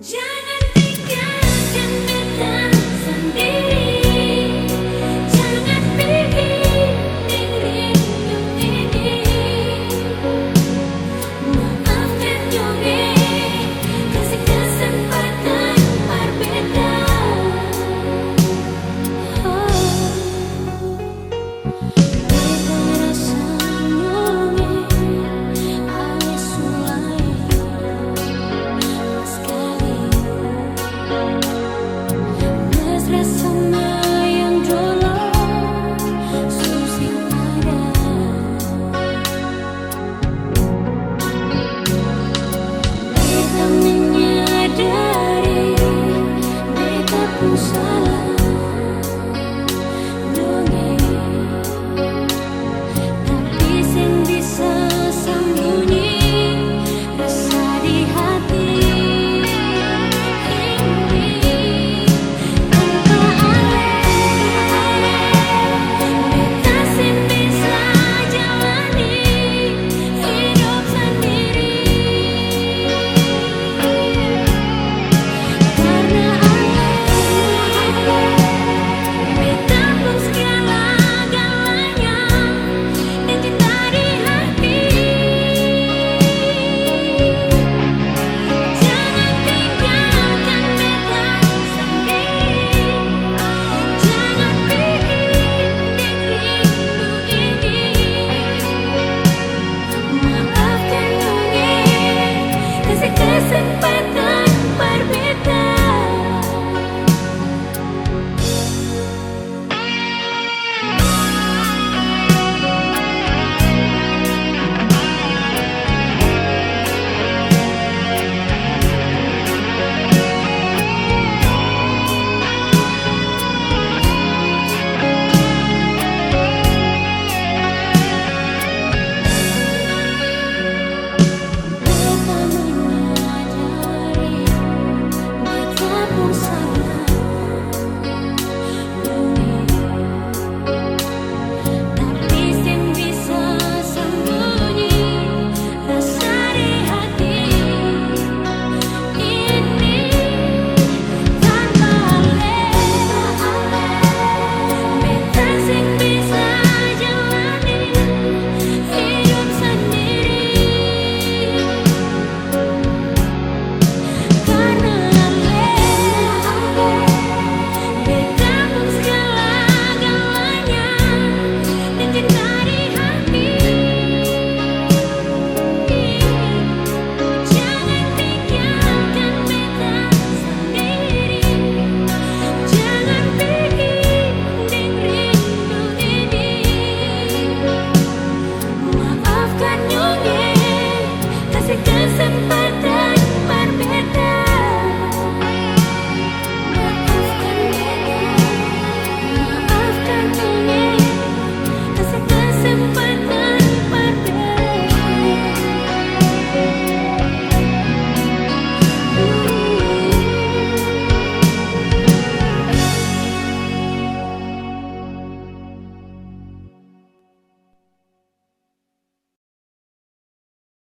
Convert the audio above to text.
Janet!